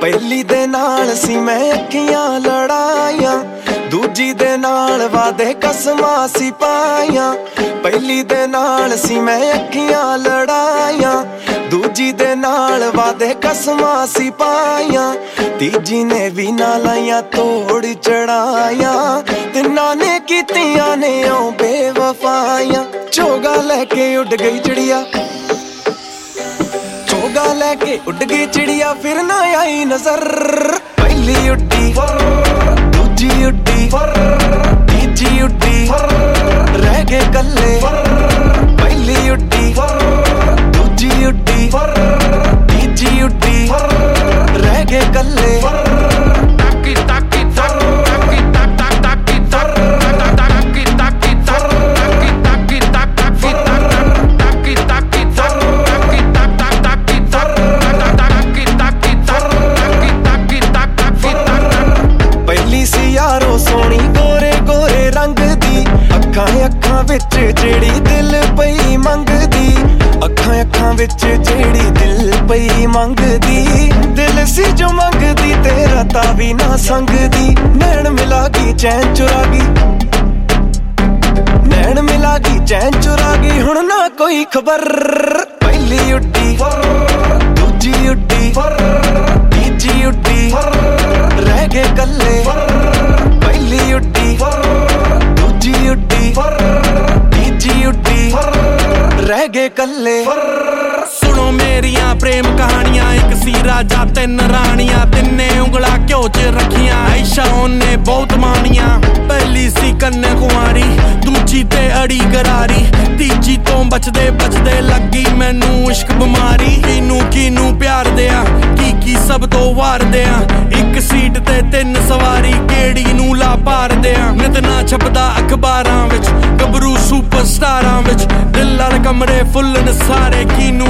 ਪਹਿਲੀ ਦੇ ਨਾਲ ਸੀ ਮੈਂ ਅੱਖੀਆਂ ਲੜਾਈਆਂ, ਦੂਜੀ ਦੇ ਨਾਲ ਵਾਦੇ ਕਸਮਾਂ ਸੀ ਪਾਈਆਂ। ਪਹਿਲੀ ਦੇ ਨਾਲ ਸੀ ਮੈਂ ਅੱਖੀਆਂ ਲੜਾਈਆਂ ਦੂਜੀ ਦੇ ਨਾਲ ਵਾਦੇ ਕਸਮਾਂ ਸੀ ਪਾਈਆਂ। ਤੀਜੀ ਨੇ ਵੀ ਨਾ ਲਾਈਆਂ, ਤੋੜ ਚੜਾਈਆਂ। ਤਿੰਨਾਂ ਨੇ ਕੀਤੀਆਂ ਨੇ ਓ ਬੇਵਫਾਈਆਂ। ਚੋਗਾ ਲੈ ਕੇ ਉੱਡ ਗਈ ਚਿੜੀਆ। ਚੋਗਾ ਲੈ ਕੇ ਉੱਡ ਗਈ ਚਿੜੀਆ, ਫਿਰ ਨਾ ਆਈ ਨਜ਼ਰ। ਪਹਿਲੀ ਉੱਡੀ। ਪਹਿਲੀ ਸੀ ਯਾਰੋ ਸੋਹਣੀ ਗੋਰੇ ਗੋਰੇ ਰੰਗ ਦੀ ਅੱਖਾਂ ਅੱਖਾਂ ਵਿੱਚ ਜਿਹੜੀ ਦਿਲ ਪਈ ਮੰਗਦੀ ਅੱਖਾਂ ਅੱਖਾਂ ਵਿੱਚ ਜਿਹੜੀ ਦਿਲ ਪਈ ਮੰਗਦੀ, ਦਿਲ ਸੀ ਜੋ ਮੰਗਦੀ, ਤੇਰਾ ਤਾਂ ਵੀ ਨਾ ਸੰਗਦੀ। ਨੈਣ ਮਿਲਾ ਗਈ ਚੈਨ ਚੁਰਾ ਗਈ ਨੈਣ ਮਿਲਾ ਗਈ ਚੈਨ ਚੁਰਾ ਗਈ ਹੁਣ ਨਾ ਕੋਈ ਖਬਰ। ਪਹਿਲੀ ਉੱਡੀ, ਦੂਜੀ ਉੱਡੀ, ਤੀਜੀ ਉੱਡੀ, ਰਹਿ ਗਏ ਕੱਲੇ ਪਹਿਲੀ ਉੱਡੀ, ਦੂਜੀ ਉੱਡੀ, ਤੀਜੀ ਉੱਡੀ, ਰਹਿ ਗਏ ਕੱਲੇ ਸੁਣੋ ਮੇਰੀਆਂ ਪ੍ਰੇਮ ਕਹਾਣੀਆਂ? ਇੱਕ ਸੀ ਰਾਜਾ, ਤਿੰਨ ਰਾਣੀਆਂ, ਤਿੰਨੇ ਉਂਗਲਾ ਘਿਓ 'ਚ ਰੱਖੀਆਂ। ਆਇਸ਼ਾ ਉਹਨੇ ਬਹੁਤ ਮਾਣੀਆਂ। ਪਹਿਲੀ ਸੀ ਕੰਨੇ ਕੁਆਰੀ ਦੂਜੀ ਤੇ ਅੜੀ ਗਰਾਰੀ ਤੀਜੀ ਤੋਂ ਬਚਦੇ ਬਚਦੇ ਲੱਗੀ ਮੈਨੂੰ ਇਸ਼ਕ ਬਿਮਾਰੀ। ਕਿਨੂੰ ਕਿਨੂੰ ਪਿਆਰ ਦਿਆਂ? ਕੀ ਕੀ ਸਭ ਤੋਂ ਵਾਰ ਦਿਆਂ? ਇੱਕ ਸੀਟ ਤੇ ਤਿੰਨ ਸਵਾਰੀ, ਕਿਹੜੀ ਨੂੰ ਲਾ ਪਾਰ ਦਿਆਂ? ਨਿਤ ਨਾ ਛਪਦਾ ਅਖਬਾਰਾਂ ਵਿੱਚ, ਗੱਭਰੂ ਸੁਪਰਸਟਾਰਾਂ ਵਿੱਚ। ਦਿਲ ਵਾਲੇ ਕਮਰੇ ਫੁੱਲ ਸਾਰੇ ਕਿਨੂੰ ਕਿਨੂੰ